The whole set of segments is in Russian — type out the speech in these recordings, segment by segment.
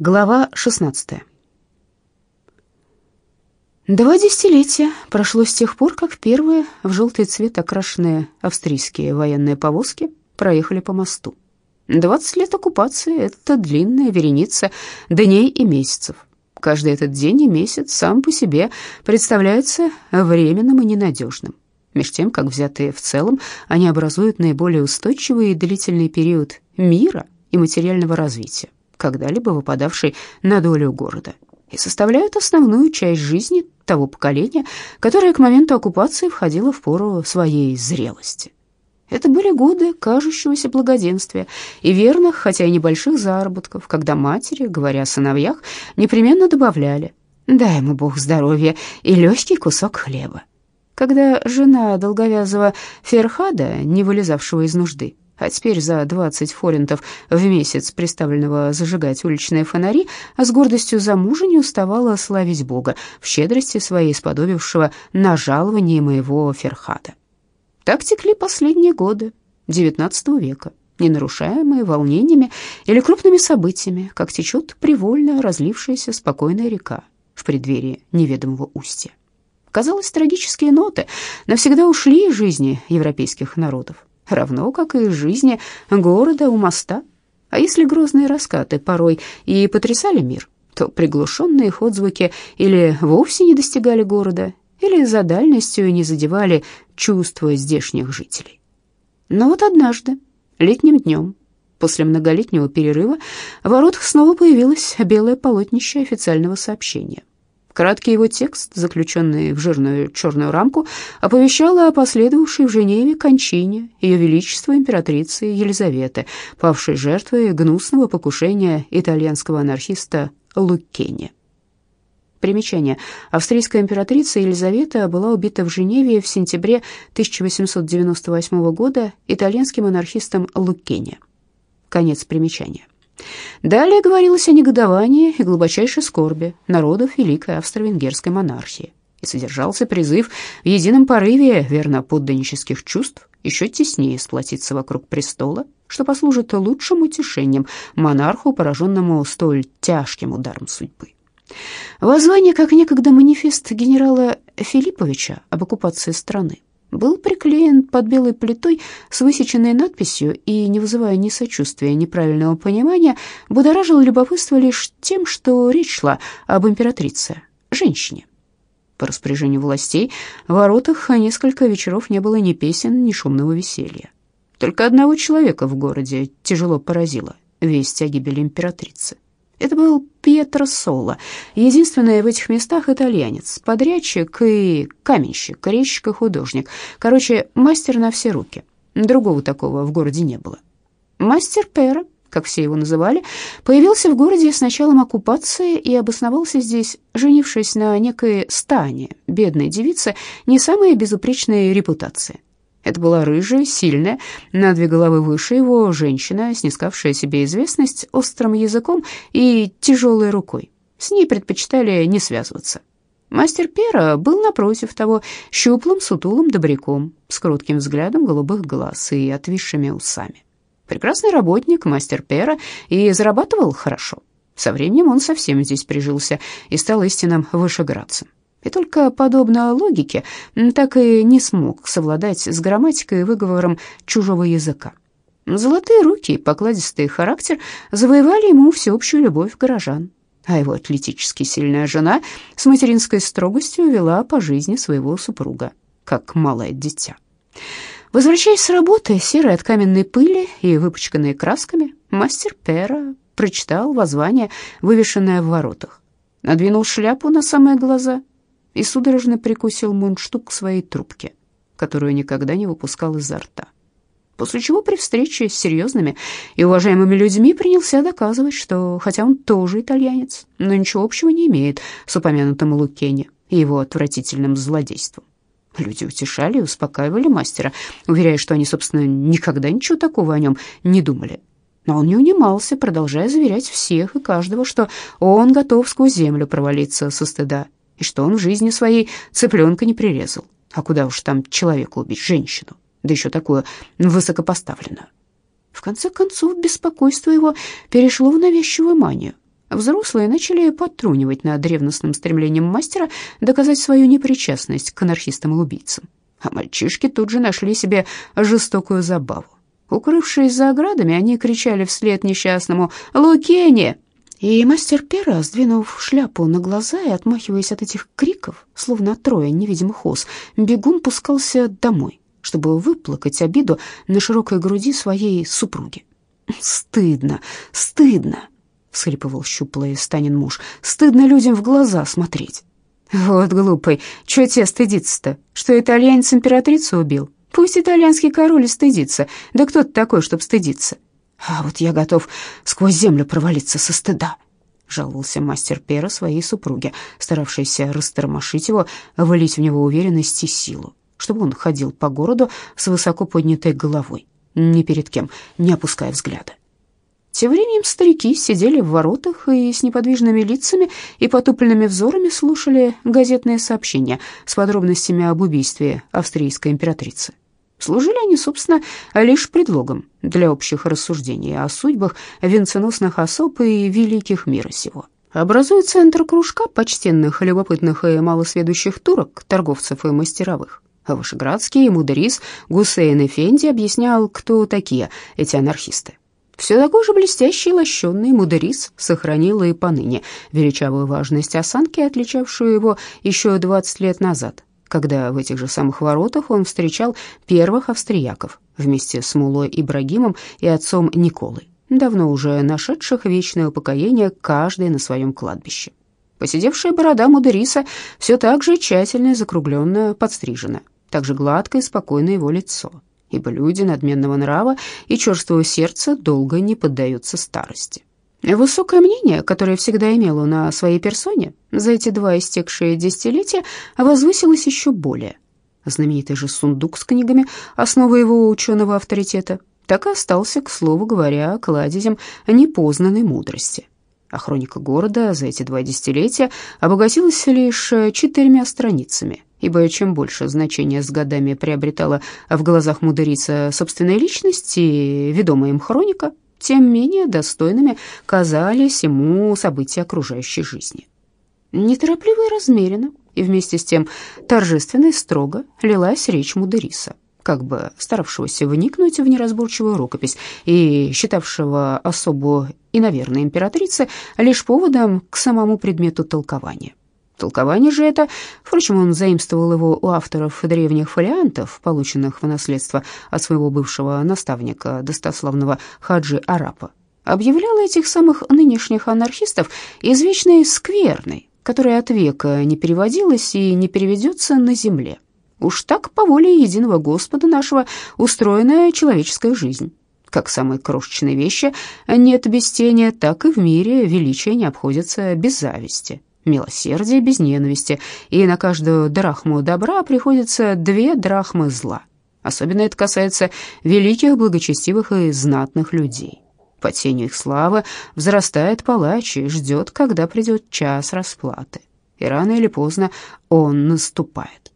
Глава 16. Два десятилетия прошло с тех пор, как первые в желтый цвет окрашенные австрийские военные повозки проехали по мосту. Двадцать лет оккупации — это длинная вереница дней и месяцев. Каждый этот день и месяц сам по себе представляется временным и ненадежным. Меж тем, как взятые в целом, они образуют наиболее устойчивый и длительный период мира и материального развития когда-либо выпадавшей на долю города, и составляют основную часть жизни того поколения, которое к моменту оккупации входило в пору своей зрелости. Это были годы кажущегося благоденствия и верных, хотя и небольших заработков, когда матери, говоря о сыновьях, непременно добавляли «дай ему Бог здоровья и легкий кусок хлеба». Когда жена долговязого Ферхада, не вылезавшего из нужды, а теперь за 20 форинтов в месяц приставленного зажигать уличные фонари, а с гордостью за мужа не уставала славить Бога в щедрости своей сподобившего на жалование моего Ферхата. Так текли последние годы XIX века, не нарушаемые волнениями или крупными событиями, как течет привольно разлившаяся спокойная река в преддверии неведомого устья. Казалось, трагические ноты навсегда ушли из жизни европейских народов равно как и жизни города у моста. А если грозные раскаты порой и потрясали мир, то приглушенные их отзвуки или вовсе не достигали города, или за дальностью не задевали чувства здешних жителей. Но вот однажды, летним днем, после многолетнего перерыва, в воротах снова появилось белое полотнище официального сообщения — Краткий его текст, заключенный в жирную черную рамку, оповещал о последовавшей в Женеве кончине Ее Величества императрицы Елизаветы, павшей жертвой гнусного покушения итальянского анархиста Луккени. Примечание. Австрийская императрица Елизавета была убита в Женеве в сентябре 1898 года итальянским анархистом Луккени. Конец примечания. Далее говорилось о негодовании и глубочайшей скорби народов Великой Австро-Венгерской монархии и содержался призыв в едином порыве верноподданнических чувств еще теснее сплотиться вокруг престола, что послужит лучшим утешением монарху, пораженному столь тяжким ударом судьбы. Воззвание, как некогда манифест генерала Филипповича об оккупации страны, был приклеен под белой плитой с высеченной надписью и, не вызывая ни сочувствия, ни правильного понимания, будоражил любопытство лишь тем, что речь шла об императрице, женщине. По распоряжению властей в воротах несколько вечеров не было ни песен, ни шумного веселья. Только одного человека в городе тяжело поразило весть о гибели императрицы. Это был Пьетро Соло, единственный в этих местах итальянец, подрядчик и каменщик, резчик и художник. Короче, мастер на все руки. Другого такого в городе не было. Мастер Пера, как все его называли, появился в городе с началом оккупации и обосновался здесь, женившись на некой Стане, бедной девице, не самой безупречной репутации. Это была рыжая, сильная, на две головы выше его женщина, снискавшая себе известность острым языком и тяжелой рукой. С ней предпочитали не связываться. Мастер Пера был напротив того щуплым, сутулым добряком, с кротким взглядом голубых глаз и отвисшими усами. Прекрасный работник, мастер Пера, и зарабатывал хорошо. Со временем он совсем здесь прижился и стал истинным вышеградцем и только подобно логике так и не смог совладать с грамматикой и выговором чужого языка. Золотые руки и покладистый характер завоевали ему всеобщую любовь горожан, а его атлетически сильная жена с материнской строгостью вела по жизни своего супруга, как малое дитя. Возвращаясь с работы, серой от каменной пыли и выпачканной красками, мастер Пера прочитал воззвание, вывешенное в воротах. Надвинул шляпу на самые глаза и судорожно прикусил мундштук к своей трубке, которую никогда не выпускал изо рта. После чего при встрече с серьезными и уважаемыми людьми принялся доказывать, что, хотя он тоже итальянец, но ничего общего не имеет с упомянутым Лукени и его отвратительным злодейством. Люди утешали и успокаивали мастера, уверяя, что они, собственно, никогда ничего такого о нем не думали. Но он не унимался, продолжая заверять всех и каждого, что он готов сквозь землю провалиться со стыда и что он в жизни своей цыпленка не прирезал. А куда уж там человека убить, женщину, да еще такую высокопоставленную. В конце концов, беспокойство его перешло в навязчивую манию. Взрослые начали подтрунивать над ревностным стремлением мастера доказать свою непричастность к анархистам и убийцам. А мальчишки тут же нашли себе жестокую забаву. Укрывшись за оградами, они кричали вслед несчастному «Лукене!» И мастер Пера, сдвинув шляпу на глаза и отмахиваясь от этих криков, словно от троя невидимых ос, бегун пускался домой, чтобы выплакать обиду на широкой груди своей супруги. «Стыдно, стыдно!» — всхлипывал щуплый Станин муж. «Стыдно людям в глаза смотреть». «Вот глупый, чего тебе стыдиться-то? Что итальянец императрицу убил? Пусть итальянский король стыдится. Да кто ты такой, чтоб стыдиться?» А вот я готов сквозь землю провалиться со стыда, жаловался мастер Пера своей супруге, старавшейся растормошить его, вылить в него уверенность и силу, чтобы он ходил по городу с высоко поднятой головой, ни перед кем не опуская взгляда. Тем временем старики сидели в воротах и с неподвижными лицами и потупленными взорами слушали газетные сообщения с подробностями об убийстве австрийской императрицы. Служили они, собственно, лишь предлогом для общих рассуждений о судьбах венценосных особ и великих мира сего. Образуя центр кружка почтенных, любопытных и малосведущих турок, торговцев и мастеровых. Вышеградский мудрис Гусейн Эфенди объяснял, кто такие эти анархисты. Все такой же блестящий и лощеный мудрис сохранил и поныне величавую важность осанки, отличавшую его еще 20 лет назад когда в этих же самых воротах он встречал первых австрияков вместе с Мулой Ибрагимом и отцом Николой, давно уже нашедших вечное упокоение каждый на своем кладбище. Посидевшая борода Мудериса все так же тщательно и закругленно подстрижена, так же гладко и спокойно его лицо, ибо люди надменного нрава и черствого сердца долго не поддаются старости. Высокое мнение, которое всегда имел он о своей персоне, за эти два истекшие десятилетия возвысилось еще более. Знаменитый же сундук с книгами, основа его ученого авторитета, так и остался, к слову говоря, кладезем непознанной мудрости. А хроника города за эти два десятилетия обогатилась лишь четырьмя страницами, ибо чем больше значения с годами приобретала в глазах мудрица собственная личность и ведомая им хроника, тем менее достойными казались ему события окружающей жизни. Неторопливо и размеренно, и вместе с тем торжественно и строго лилась речь Мудериса, как бы старавшегося вникнуть в неразборчивую рукопись и считавшего особу и, наверное, императрицы лишь поводом к самому предмету толкования. Толкование же это, впрочем, он заимствовал его у авторов древних фолиантов, полученных в наследство от своего бывшего наставника, достославного Хаджи Арапа, объявляло этих самых нынешних анархистов извечной скверной, которая от века не переводилась и не переведется на земле. Уж так по воле единого Господа нашего устроена человеческая жизнь. Как самые крошечные вещи нет без тени, так и в мире величие не обходится без зависти милосердие без ненависти, и на каждую драхму добра приходится две драхмы зла. Особенно это касается великих, благочестивых и знатных людей. По тенью их славы взрастает палач и ждет, когда придет час расплаты. И рано или поздно он наступает.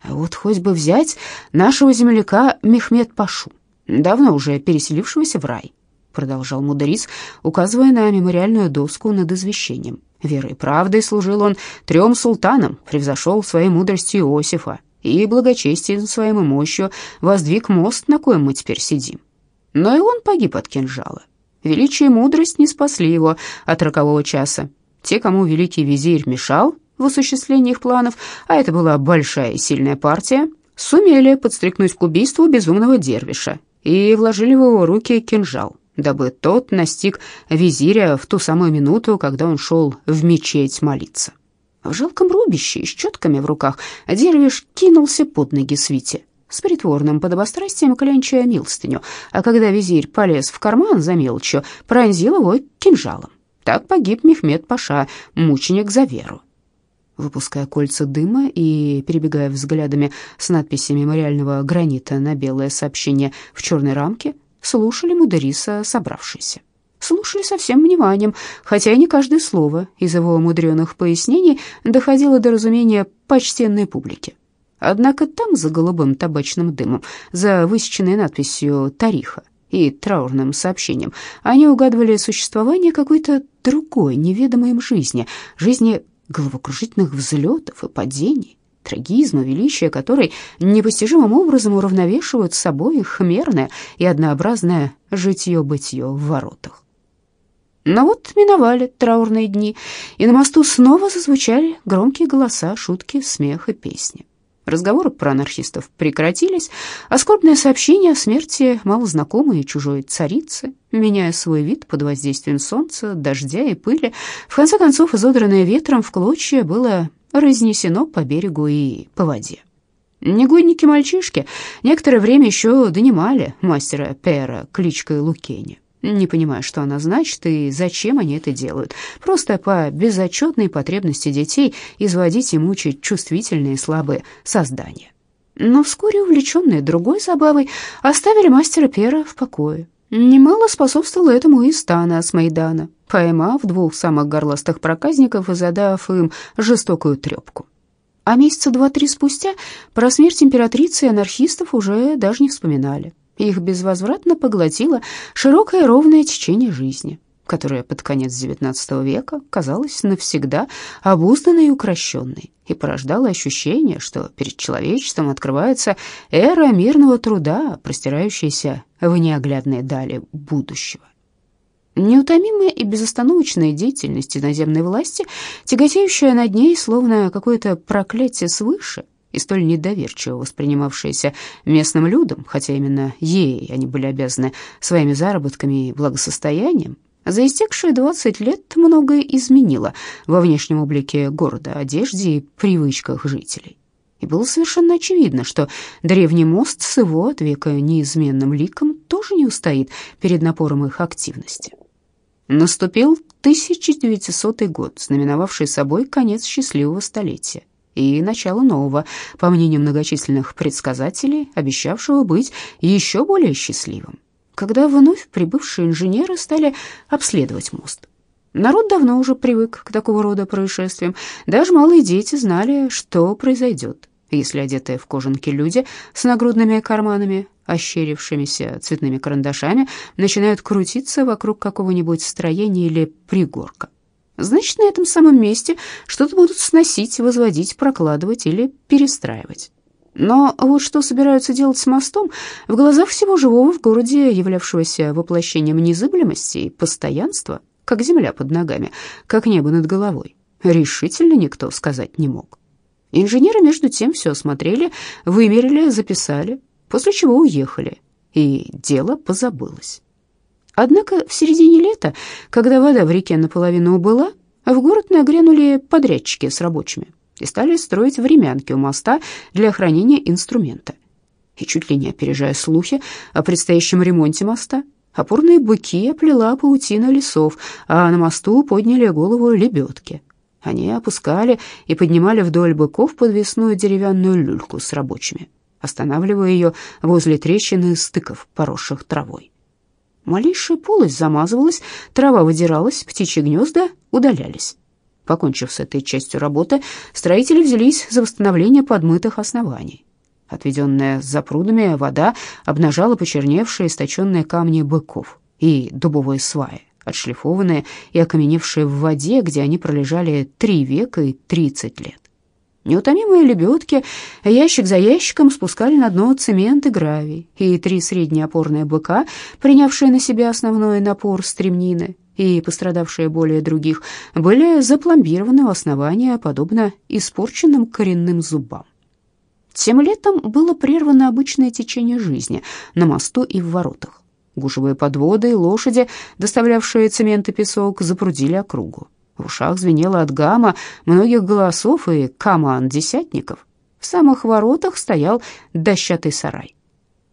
А вот хоть бы взять нашего земляка Мехмед Пашу, давно уже переселившегося в рай, продолжал мудрец, указывая на мемориальную доску над извещением. Верой и правдой служил он трем султанам, превзошел своей мудростью Иосифа и благочестием своим и мощью воздвиг мост, на коем мы теперь сидим. Но и он погиб от кинжала. Величие и мудрость не спасли его от рокового часа. Те, кому великий визирь мешал в осуществлении их планов, а это была большая и сильная партия, сумели подстрекнуть к убийству безумного дервиша и вложили в его руки кинжал дабы тот настиг визиря в ту самую минуту, когда он шел в мечеть молиться. В жалком рубище и с четками в руках дервиш кинулся под ноги свите с притворным подобострастием клянчая милостыню, а когда визирь полез в карман за мелочью, пронзил его кинжалом. Так погиб Мехмед Паша, мученик за веру. Выпуская кольца дыма и перебегая взглядами с надписями мемориального гранита на белое сообщение в черной рамке, слушали Мудериса собравшиеся. Слушали со всем вниманием, хотя и не каждое слово из его мудреных пояснений доходило до разумения почтенной публики. Однако там, за голубым табачным дымом, за высеченной надписью «Тариха», и траурным сообщениям, они угадывали существование какой-то другой, неведомой им жизни, жизни головокружительных взлетов и падений, трагизма, величия которой непостижимым образом уравновешивают собой их мерное и однообразное житье-бытие в воротах. Но вот миновали траурные дни, и на мосту снова зазвучали громкие голоса, шутки, смех и песни. Разговоры про анархистов прекратились, а скорбное сообщение о смерти малознакомой и чужой царицы, меняя свой вид под воздействием солнца, дождя и пыли, в конце концов, изодранное ветром в клочья, было разнесено по берегу и по воде. Негодники-мальчишки некоторое время еще донимали мастера Пера кличкой Лукени не понимая, что она значит и зачем они это делают. Просто по безотчетной потребности детей изводить и мучить чувствительные слабые создания. Но вскоре, увлеченные другой забавой, оставили мастера Пера в покое. Немало способствовало этому и Стана с Майдана, поймав двух самых горластых проказников и задав им жестокую трепку. А месяца два-три спустя про смерть императрицы и анархистов уже даже не вспоминали. Их безвозвратно поглотило широкое ровное течение жизни, которое под конец XIX века казалось навсегда обузданной и укращенной и порождало ощущение, что перед человечеством открывается эра мирного труда, простирающаяся в неоглядные дали будущего. Неутомимая и безостановочная деятельность иноземной власти, тяготеющая над ней, словно какое-то проклятие свыше, и столь недоверчиво воспринимавшаяся местным людом, хотя именно ей они были обязаны своими заработками и благосостоянием, за истекшие 20 лет многое изменило во внешнем облике города, одежде и привычках жителей. И было совершенно очевидно, что древний мост с его от века неизменным ликом тоже не устоит перед напором их активности. Наступил 1900 год, знаменовавший собой конец счастливого столетия и начало нового, по мнению многочисленных предсказателей, обещавшего быть еще более счастливым, когда вновь прибывшие инженеры стали обследовать мост. Народ давно уже привык к такого рода происшествиям. Даже малые дети знали, что произойдет, если одетые в кожанки люди с нагрудными карманами, ощерившимися цветными карандашами, начинают крутиться вокруг какого-нибудь строения или пригорка. Значит, на этом самом месте что-то будут сносить, возводить, прокладывать или перестраивать. Но вот что собираются делать с мостом, в глазах всего живого в городе, являвшегося воплощением незыблемости и постоянства, как земля под ногами, как небо над головой, решительно никто сказать не мог. Инженеры, между тем, все осмотрели, вымерили, записали, после чего уехали, и дело позабылось. Однако в середине лета, когда вода в реке наполовину убыла, в город нагрянули подрядчики с рабочими и стали строить времянки у моста для хранения инструмента. И чуть ли не опережая слухи о предстоящем ремонте моста, опорные быки оплела паутина лесов, а на мосту подняли голову лебедки. Они опускали и поднимали вдоль быков подвесную деревянную люльку с рабочими, останавливая ее возле трещины стыков, поросших травой. Малейшая полость замазывалась, трава выдиралась, птичьи гнезда удалялись. Покончив с этой частью работы, строители взялись за восстановление подмытых оснований. Отведенная за прудами вода обнажала почерневшие источенные камни быков и дубовые сваи, отшлифованные и окаменевшие в воде, где они пролежали три века и тридцать лет. Неутомимые лебедки ящик за ящиком спускали на дно цемент и гравий, и три средние опорные быка, принявшие на себя основной напор стремнины и пострадавшие более других, были запломбированы у основания, подобно испорченным коренным зубам. Тем летом было прервано обычное течение жизни на мосту и в воротах. Гужевые подводы и лошади, доставлявшие цемент и песок, запрудили округу. В ушах звенело от гамма многих голосов и команд десятников. В самых воротах стоял дощатый сарай.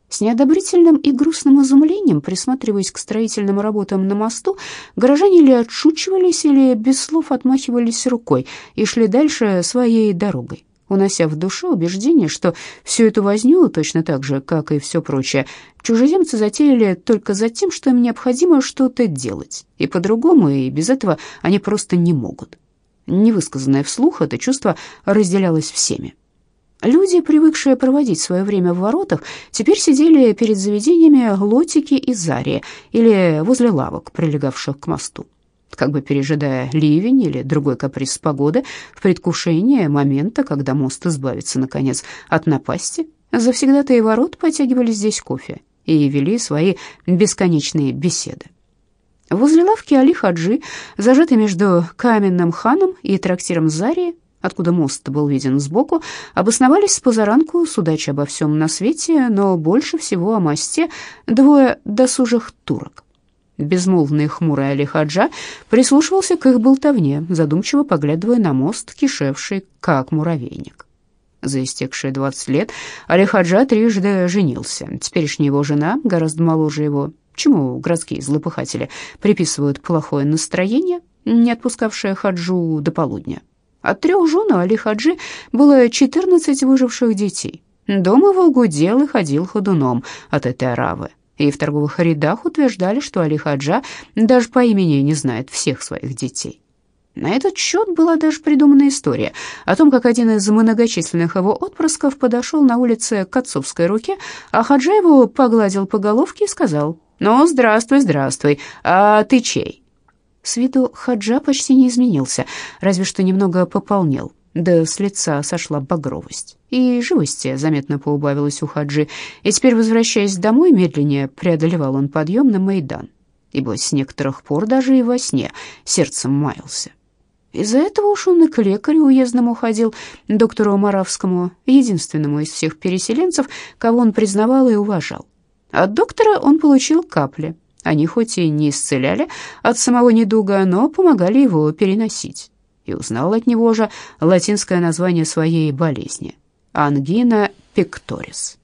С неодобрительным и грустным изумлением, присматриваясь к строительным работам на мосту, горожане или отшучивались, или без слов отмахивались рукой и шли дальше своей дорогой унося в душе убеждение, что всю эту возню, точно так же, как и все прочее, чужеземцы затеяли только за тем, что им необходимо что-то делать, и по-другому, и без этого они просто не могут. Невысказанное вслух это чувство разделялось всеми. Люди, привыкшие проводить свое время в воротах, теперь сидели перед заведениями Лотики и Зария или возле лавок, прилегавших к мосту. Как бы пережидая ливень или другой каприз погоды, в предвкушении момента, когда мост избавится, наконец, от напасти, завсегда-то и ворот потягивали здесь кофе и вели свои бесконечные беседы. Возле лавки Али Хаджи, зажатый между каменным ханом и трактиром Зарии, откуда мост был виден сбоку, обосновались с позаранку, судачи обо всем на свете, но больше всего о мосте двое досужих турок. Безмолвный хмурый Али Хаджа прислушивался к их болтовне, задумчиво поглядывая на мост, кишевший, как муравейник. За истекшие двадцать лет Али Хаджа трижды женился. Теперешняя его жена, гораздо моложе его, чему городские злопыхатели приписывают плохое настроение, не отпускавшее Хаджу до полудня. От трех жен у Али Хаджи было 14 выживших детей. Дома его гудел и ходил ходуном от этой оравы. И в торговых рядах утверждали, что Али Хаджа даже по имени не знает всех своих детей. На этот счет была даже придумана история о том, как один из многочисленных его отпрысков подошел на улице к отцовской руке, а Хаджа его погладил по головке и сказал, «Ну, здравствуй, здравствуй, а ты чей?» С виду Хаджа почти не изменился, разве что немного пополнел, да с лица сошла багровость. И живости заметно поубавилась у Хаджи, и теперь, возвращаясь домой, медленнее преодолевал он подъем на Майдан, ибо с некоторых пор даже и во сне сердцем маялся. Из-за этого уж он и к лекарю уездному ходил, доктору Маравскому, единственному из всех переселенцев, кого он признавал и уважал. От доктора он получил капли, они хоть и не исцеляли от самого недуга, но помогали его переносить. И узнал от него же латинское название своей болезни – ангина пекторис.